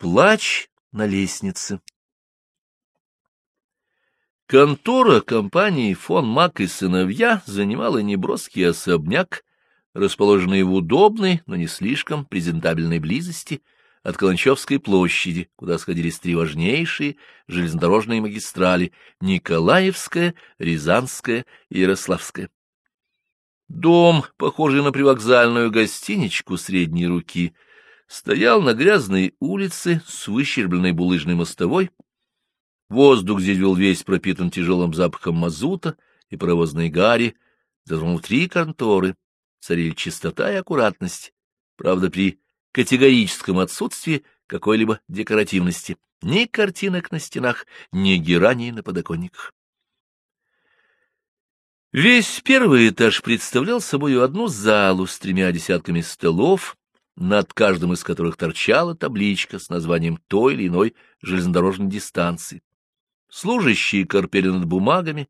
Плач на лестнице. Контора компании фон Мак и сыновья занимала неброский особняк, расположенный в удобной, но не слишком презентабельной близости от Каланчевской площади, куда сходились три важнейшие железнодорожные магистрали — Николаевская, Рязанская и Ярославская. Дом, похожий на привокзальную гостиничку средней руки, стоял на грязной улице с выщербленной булыжной мостовой. Воздух здесь был весь пропитан тяжелым запахом мазута и паровозной гари, зато внутри конторы царили чистота и аккуратность, правда, при категорическом отсутствии какой-либо декоративности, ни картинок на стенах, ни гераний на подоконниках. Весь первый этаж представлял собой одну залу с тремя десятками столов, над каждым из которых торчала табличка с названием той или иной железнодорожной дистанции. Служащие корпели над бумагами,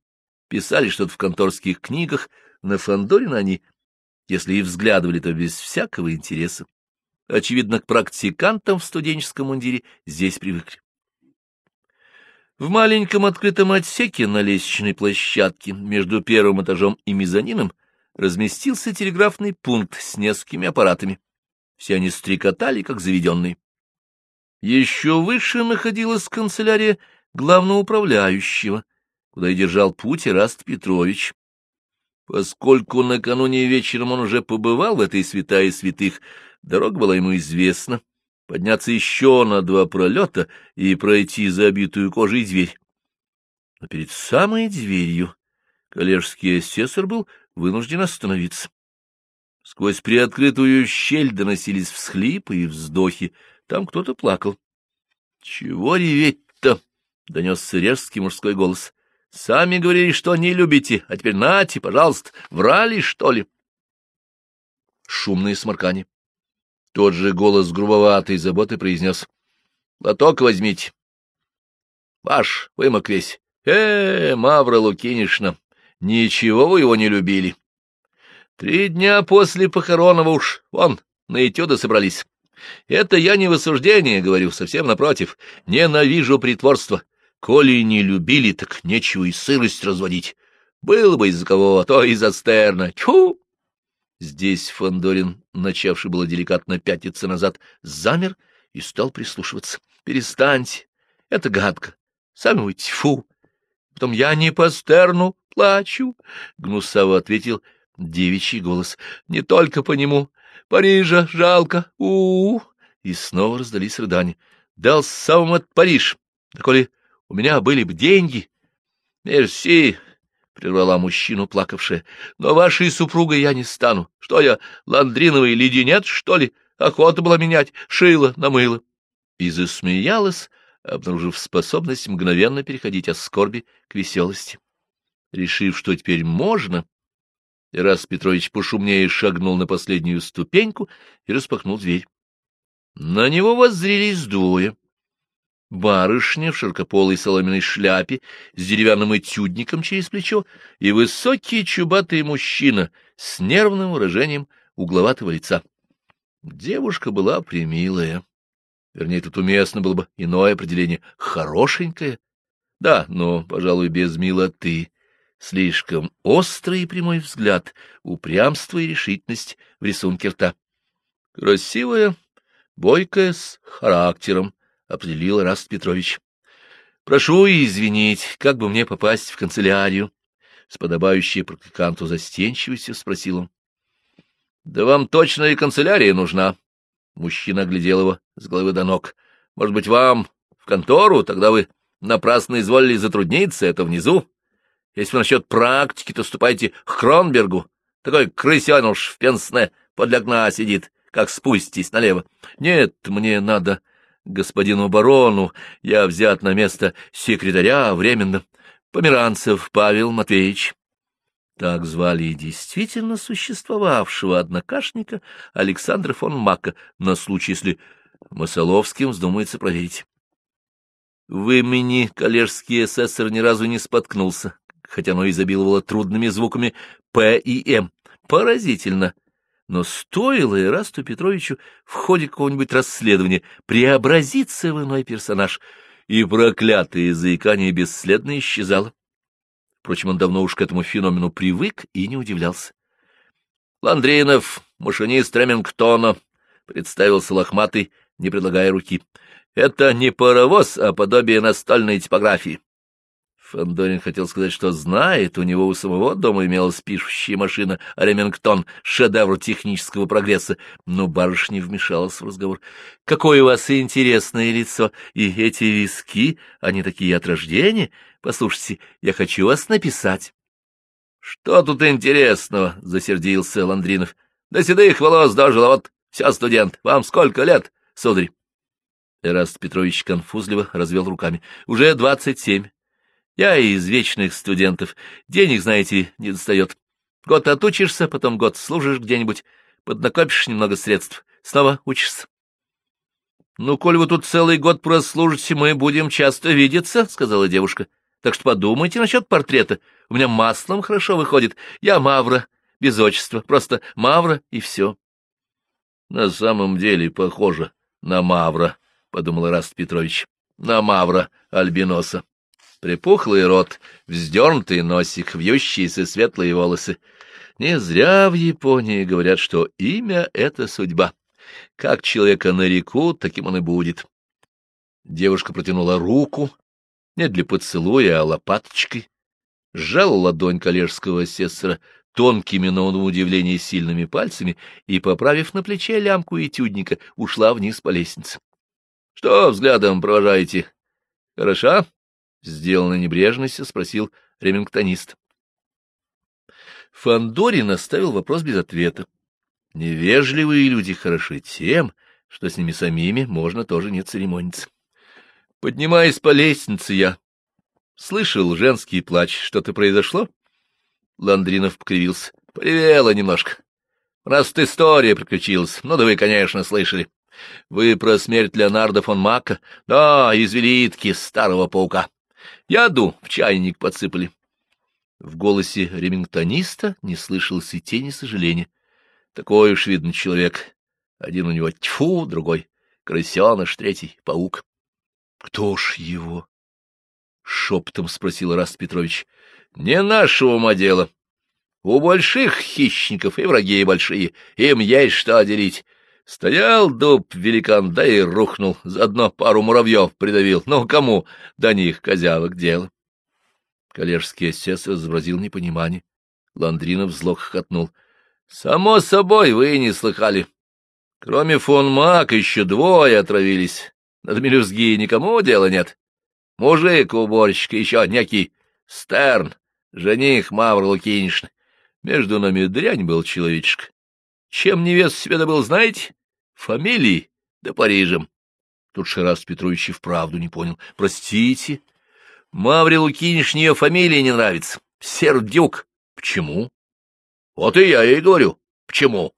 писали что-то в конторских книгах, на Фандорина они, если и взглядывали, то без всякого интереса. Очевидно, к практикантам в студенческом мундире здесь привыкли. В маленьком открытом отсеке на лестничной площадке между первым этажом и мезонином разместился телеграфный пункт с несколькими аппаратами. Все они стрекотали, как заведенные. Еще выше находилась канцелярия главного управляющего, куда и держал путь Ираст Петрович. Поскольку накануне вечером он уже побывал в этой святая святых, Дорога была ему известна. Подняться еще на два пролета и пройти забитую кожей дверь. Но перед самой дверью коллежский асессор был вынужден остановиться. Сквозь приоткрытую щель доносились всхлипы и вздохи. Там кто-то плакал. — Чего реветь-то? — донесся резкий мужской голос. — Сами говорили, что не любите, а теперь нате, пожалуйста, врали, что ли? Шумные сморкания. Тот же голос грубоватой заботы произнес. — Лоток возьмите. — Ваш, вымок весь. Э, Мавра Лукинишна, ничего вы его не любили. Три дня после похоронова уж, вон, на этюды собрались. Это я не в осуждение говорю, совсем напротив. Ненавижу притворство. Коли не любили, так нечего и сырость разводить. Было бы из-за кого, а то из-за Стерна. Тьфу! Здесь Фандорин, начавший было деликатно пятиться назад, замер и стал прислушиваться. — Перестаньте, это гадко. Сами вы тьфу. Потом я не по стерну плачу, — гнусаво ответил девичий голос. — Не только по нему. Парижа жалко. у, -у, -у. И снова раздались рыдания. — Дал сам от Париж. Да коли у меня были бы деньги... — Мерси, — прервала мужчину плакавшая. — Но вашей супругой я не стану. Что я, ландриновый леденец, что ли? Охота была менять, шила, намыла. И засмеялась, обнаружив способность мгновенно переходить от скорби к веселости. Решив, что теперь можно, Ирас Петрович пошумнее шагнул на последнюю ступеньку и распахнул дверь. На него воззрелись двое. Барышня в широкополой соломенной шляпе с деревянным этюдником через плечо и высокий чубатый мужчина с нервным выражением угловатого лица. Девушка была примилая. Вернее, тут уместно было бы иное определение — хорошенькая. Да, но, пожалуй, без милоты. Слишком острый и прямой взгляд, упрямство и решительность в рисунке рта. Красивая, бойкая, с характером, определил Раст Петрович. — Прошу извинить, как бы мне попасть в канцелярию? — с подобающей практиканту застенчивостью спросил он. — Да вам точно и канцелярия нужна. Мужчина оглядел его с головы до ног. — Может быть, вам в контору? Тогда вы напрасно изволили затрудниться, это внизу. Если насчет практики, то ступайте к Кронбергу. Такой крысеныш в пенсне подле окна сидит, как спуститесь налево. Нет, мне надо господину барону, я взят на место секретаря временно, Померанцев Павел Матвеевич. Так звали и действительно существовавшего однокашника Александра фон Мака, на случай, если Масоловским вздумается проверить. В имени коллежский эсэсор ни разу не споткнулся, хотя оно изобиловало трудными звуками «П» и «М». Поразительно, Но стоило Ирасту Петровичу в ходе какого-нибудь расследования преобразиться в иной персонаж, и проклятое заикание бесследно исчезало. Впрочем, он давно уж к этому феномену привык и не удивлялся. Ландринов, машинист Ремингтона, представился лохматый, не предлагая руки. Это не паровоз, а подобие настольной типографии. Фандорин хотел сказать, что знает, у него у самого дома имелась пишущая машина Ремингтон, шедевр технического прогресса, но барышня вмешалась в разговор. — Какое у вас интересное лицо, и эти виски, они такие от рождения. Послушайте, я хочу вас написать. — Что тут интересного? — засердился Ландринов. — До седых волос дожил, а вот вся студент. Вам сколько лет, сударь? Эраст Петрович конфузливо развел руками. — Уже двадцать семь. Я из вечных студентов. Денег, знаете, не достает. Год отучишься, потом год служишь где-нибудь, поднакопишь немного средств, снова учишься. — Ну, коль вы тут целый год прослужите, мы будем часто видеться, — сказала девушка. — Так что подумайте насчет портрета. У меня маслом хорошо выходит. Я Мавра, без отчества, просто Мавра и все. — На самом деле похоже на Мавра, — подумал Раст Петрович. — На Мавра Альбиноса припухлый рот, вздернутый носик, вьющиеся светлые волосы. Не зря в Японии говорят, что имя — это судьба. Как человека нарекут, таким он и будет. Девушка протянула руку, не для поцелуя, а лопаточкой, сжала ладонь коллежского асессора тонкими, но на удивление сильными пальцами и, поправив на плече лямку этюдника, ушла вниз по лестнице. — Что взглядом провожаете? — Хороша? Сделанной небрежностью спросил ремингтонист. Фандорин оставил вопрос без ответа. Невежливые люди хороши тем, что с ними самими можно тоже не церемониться. Поднимаясь по лестнице, я слышал женский плач. Что-то произошло? Ландринов покривился. Привела немножко. Нас тут история приключилась. Ну да вы, конечно, слышали. Вы про смерть Леонардо фон Мака? Да, из велитки старого паука. Яду в чайник подсыпали. В голосе ремингтониста не слышалось и тени сожаления. Такой уж, видно, человек. Один у него тьфу, другой — крысеныш, третий — паук. — Кто ж его? — шепотом спросил Раст Петрович. — Не нашего ума дело. У больших хищников и враги большие, им есть что делить. Стоял дуб великан, да и рухнул, заодно пару муравьев придавил. Ну, кому до них, козявок, дело? Коллежский асессор изобразил непонимание. Ландринов зло хохотнул. — Само собой, вы не слыхали. Кроме фон Мак еще двое отравились. Над мелюзги никому дела нет. Мужик уборщик, еще некий Стерн, жених Мавр Лукинишны. Между нами дрянь был человечек. Чем невест себе добыл, знаете? Фамилии да Парижем. Тут Шерас Петрович и вправду не понял. Простите, Мавре Лукиниш нее фамилия не нравится. Сердюк. Почему? Вот и я ей говорю. Почему?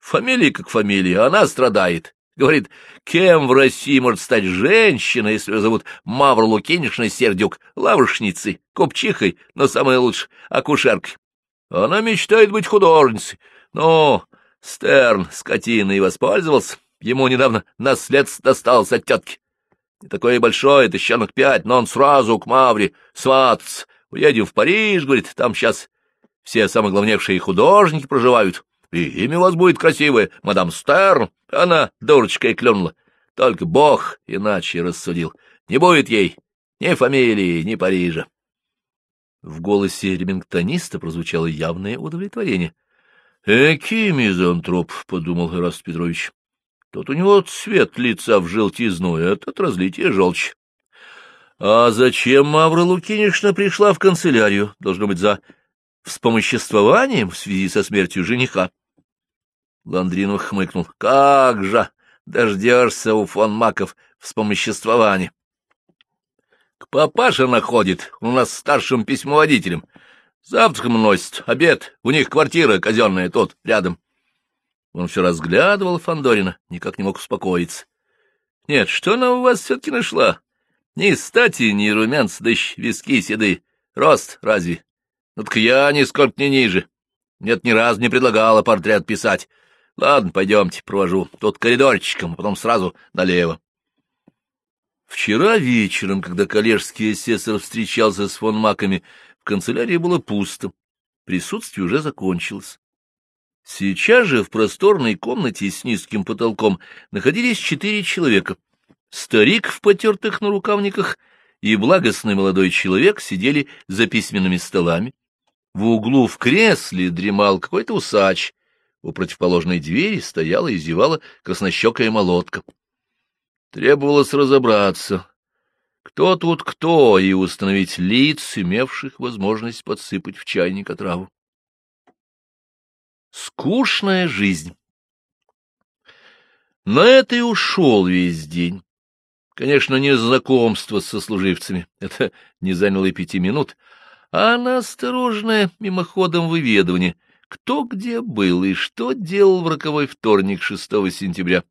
Фамилия как фамилия, она страдает. Говорит, кем в России может стать женщина, если ее зовут Мавра Лукинишна Сердюк, лаврушницей, купчихой, но самое лучшее — акушеркой. Она мечтает быть художницей, но Стерн, скотина, и воспользовался. Ему недавно наследство досталось от тетки. Не такое большое, тысячонок пять, но он сразу к Мавре свататься. Уедем в Париж, говорит, там сейчас все самые главнейшие художники проживают. И имя у вас будет красивое, мадам Стерн. Она дурочкой клюнула. Только бог иначе рассудил. Не будет ей ни фамилии, ни Парижа. В голосе ремингтониста прозвучало явное удовлетворение. Эки мизантроп, — подумал Ираст Петрович. Тот у него цвет лица в желтизну, этот разлитие желчь. А зачем Мавра Лукинишна пришла в канцелярию? Должно быть, за вспомоществованием в связи со смертью жениха. Ландринов хмыкнул. — Как же дождешься у фон Маков вспомоществования? — К папаше находит, у нас старшим письмоводителем. Завтраком носит, обед, у них квартира казенная тут, рядом. Он все разглядывал Фандорина, никак не мог успокоиться. Нет, что она у вас все-таки нашла? Ни стати, ни румянц, да еще виски седы. Рост разве? Ну так я нисколько не ниже. Нет, ни разу не предлагала портрет писать. Ладно, пойдемте, провожу. Тут коридорчиком, а потом сразу налево. Вчера вечером, когда коллежский асессор встречался с фон Маками, в канцелярии было пусто. Присутствие уже закончилось. Сейчас же в просторной комнате с низким потолком находились четыре человека. Старик в потертых нарукавниках и благостный молодой человек сидели за письменными столами. В углу в кресле дремал какой-то усач. У противоположной двери стояла и зевала краснощекая молотка. Требовалось разобраться, кто тут кто, и установить лиц, имевших возможность подсыпать в чайник отраву. Скучная жизнь. На это и ушел весь день. Конечно, не знакомство со служивцами, это не заняло и пяти минут, а на осторожное мимоходом выведывание, кто где был и что делал в роковой вторник 6 сентября.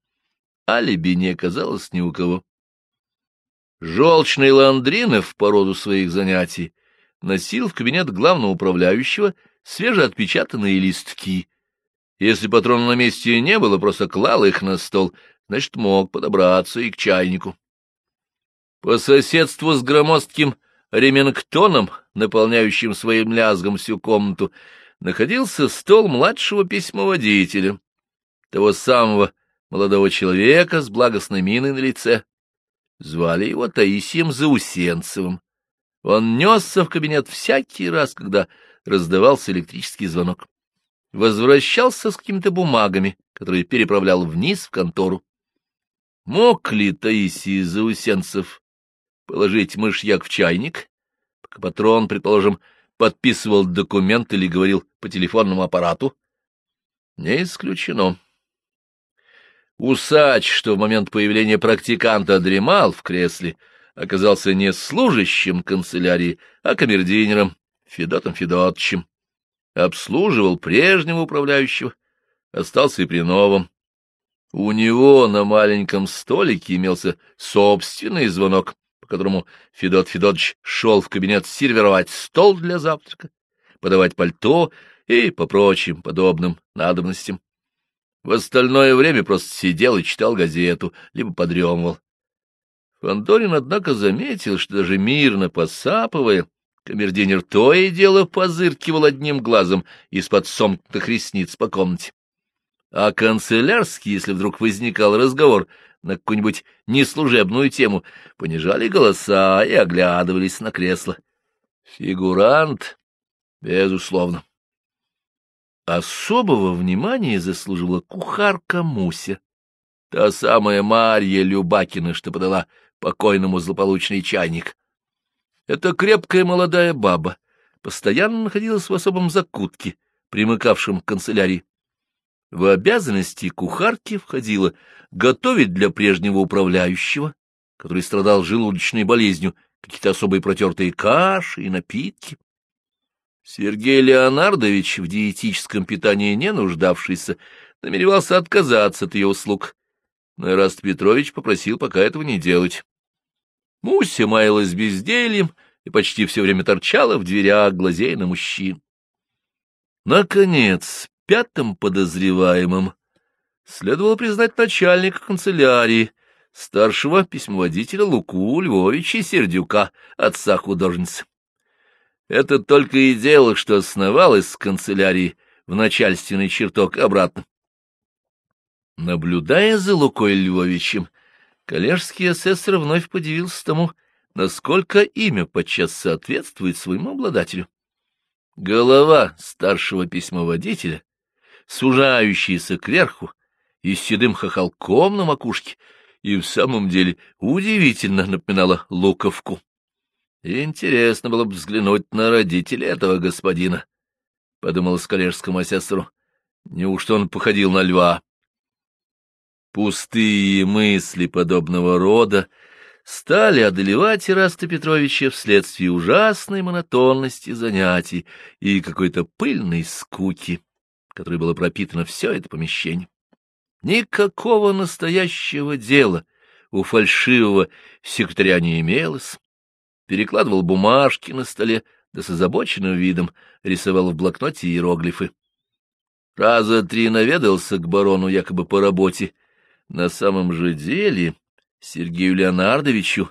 Алиби не оказалось ни у кого. Желчный Ландринов по роду своих занятий носил в кабинет главного управляющего свежеотпечатанные листки, если патрона на месте не было, просто клал их на стол, значит, мог подобраться и к чайнику. По соседству с громоздким ремингтоном, наполняющим своим лязгом всю комнату, находился стол младшего письмоводителя, того самого молодого человека с благостной миной на лице. Звали его Таисием Заусенцевым. Он несся в кабинет всякий раз, когда раздавался электрический звонок возвращался с какими-то бумагами, которые переправлял вниз в контору. Мог ли Таисий Заусенцев положить мышьяк в чайник, пока патрон, предположим, подписывал документ или говорил по телефонному аппарату? Не исключено. Усач, что в момент появления практиканта дремал в кресле, оказался не служащим канцелярии, а камердинером Федотом Федотовичем обслуживал прежнего управляющего, остался и при новом. У него на маленьком столике имелся собственный звонок, по которому Федот Федотович шел в кабинет сервировать стол для завтрака, подавать пальто и по прочим подобным надобностям. В остальное время просто сидел и читал газету, либо подремывал. Фандорин, однако, заметил, что даже мирно посапывая, Камердинер то и дело позыркивал одним глазом из-под сомкнутых ресниц по комнате. А канцелярский, если вдруг возникал разговор на какую-нибудь неслужебную тему, понижали голоса и оглядывались на кресло. Фигурант, безусловно. Особого внимания заслужила кухарка Муся, та самая Марья Любакина, что подала покойному злополучный чайник. Эта крепкая молодая баба постоянно находилась в особом закутке, примыкавшем к канцелярии. В обязанности кухарки входило готовить для прежнего управляющего, который страдал желудочной болезнью, какие-то особые протертые каши и напитки. Сергей Леонардович, в диетическом питании не нуждавшийся, намеревался отказаться от ее услуг, но Ираст Петрович попросил пока этого не делать. Муся маялась бездельем и почти все время торчала в дверях, глазея на мужчин. Наконец, пятым подозреваемым следовало признать начальника канцелярии, старшего письмоводителя Луку Львовича Сердюка, отца художницы. Это только и дело, что основалось с канцелярии в начальственный чертог обратно. Наблюдая за Лукой Львовичем, Коллежский асессор вновь подивился тому, насколько имя подчас соответствует своему обладателю. Голова старшего письмоводителя, сужающаяся кверху и с седым хохолком на макушке, и в самом деле удивительно напоминала луковку. Интересно было бы взглянуть на родителей этого господина, — подумал коллежскому асессору. Неужто он походил на льва? Пустые мысли подобного рода стали одолевать Ираста Петровича вследствие ужасной монотонности занятий и какой-то пыльной скуки, которой было пропитано все это помещение. Никакого настоящего дела у фальшивого секретаря не имелось. Перекладывал бумажки на столе, да с озабоченным видом рисовал в блокноте иероглифы. Раза три наведался к барону якобы по работе. На самом же деле Сергею Леонардовичу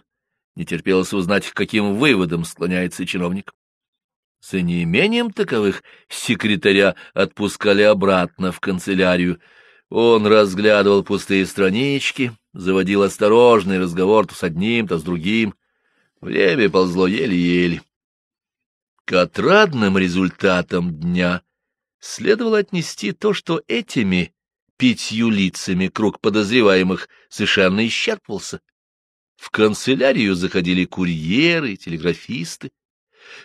не терпелось узнать, к каким выводам склоняется чиновник. За неимением таковых секретаря отпускали обратно в канцелярию. Он разглядывал пустые странички, заводил осторожный разговор то с одним, то с другим. Время ползло еле-еле. К отрадным результатам дня следовало отнести то, что этими пятью лицами круг подозреваемых совершенно исчерпывался. В канцелярию заходили курьеры, телеграфисты.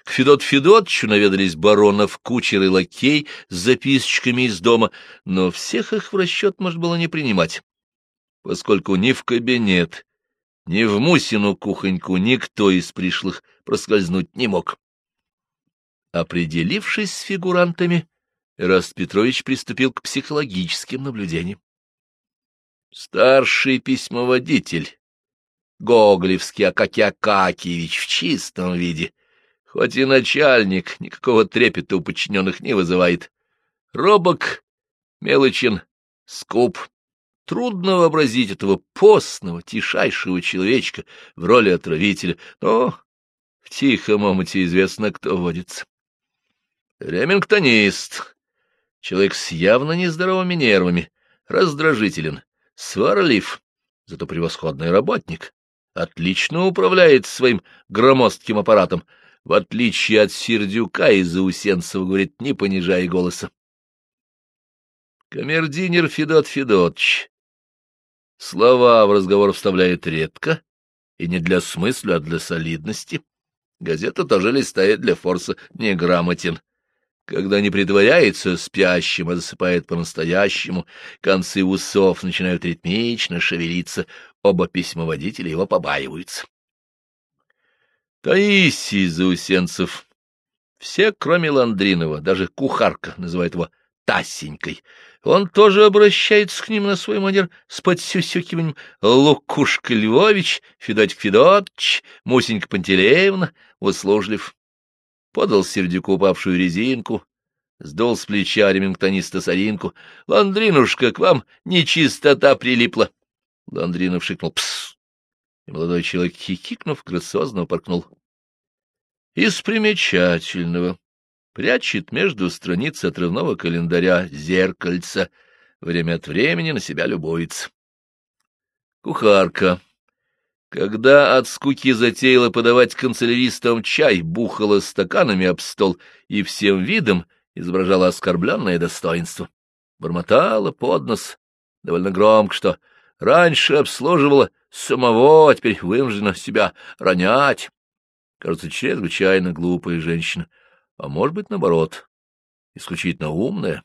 К Федот Федотчу наведались баронов, кучер и лакей с записочками из дома, но всех их в расчет можно было не принимать, поскольку ни в кабинет, ни в Мусину кухоньку никто из пришлых проскользнуть не мог. Определившись с фигурантами, Эраст Петрович приступил к психологическим наблюдениям. Старший письмоводитель, Гоголевский Акакий Акакиевич в чистом виде, хоть и начальник, никакого трепета у подчиненных не вызывает. Робок, мелочен, скуп. Трудно вообразить этого постного, тишайшего человечка в роли отравителя, но в тихом омуте известно, кто водится. Ремингтонист, человек с явно нездоровыми нервами, раздражителен, сварлив, зато превосходный работник, отлично управляет своим громоздким аппаратом, в отличие от Сердюка и Заусенцева, говорит, не понижая голоса. Камердинер Федот Федотович слова в разговор вставляет редко, и не для смысла, а для солидности. Газета тоже листает для форса неграмотен. Когда не притворяется спящим, а засыпает по-настоящему, концы усов начинают ритмично шевелиться, оба письмоводителя его побаиваются. Таисий Заусенцев. Все, кроме Ландринова, даже кухарка называет его Тасенькой. Он тоже обращается к ним на свой манер с подсюсюкиванием Лукушка Львович, Федотик Федотович, Мусенька Пантелеевна, услужлив подал Сердюку упавшую резинку, сдул с плеча ремингтониста соринку. — Ландринушка, к вам нечистота прилипла. Ландринов шикнул «Пс!» и молодой человек, хихикнув, грациозно упоркнул. Из примечательного прячет между страниц отрывного календаря зеркальца, время от времени на себя любуется. Кухарка когда от скуки затеяла подавать канцеляристам чай, бухала стаканами об стол и всем видом изображала оскорбленное достоинство. Бормотала под нос довольно громко, что раньше обслуживала самого, а теперь вынуждена себя ронять. Кажется, чрезвычайно глупая женщина, а может быть, наоборот, исключительно умная.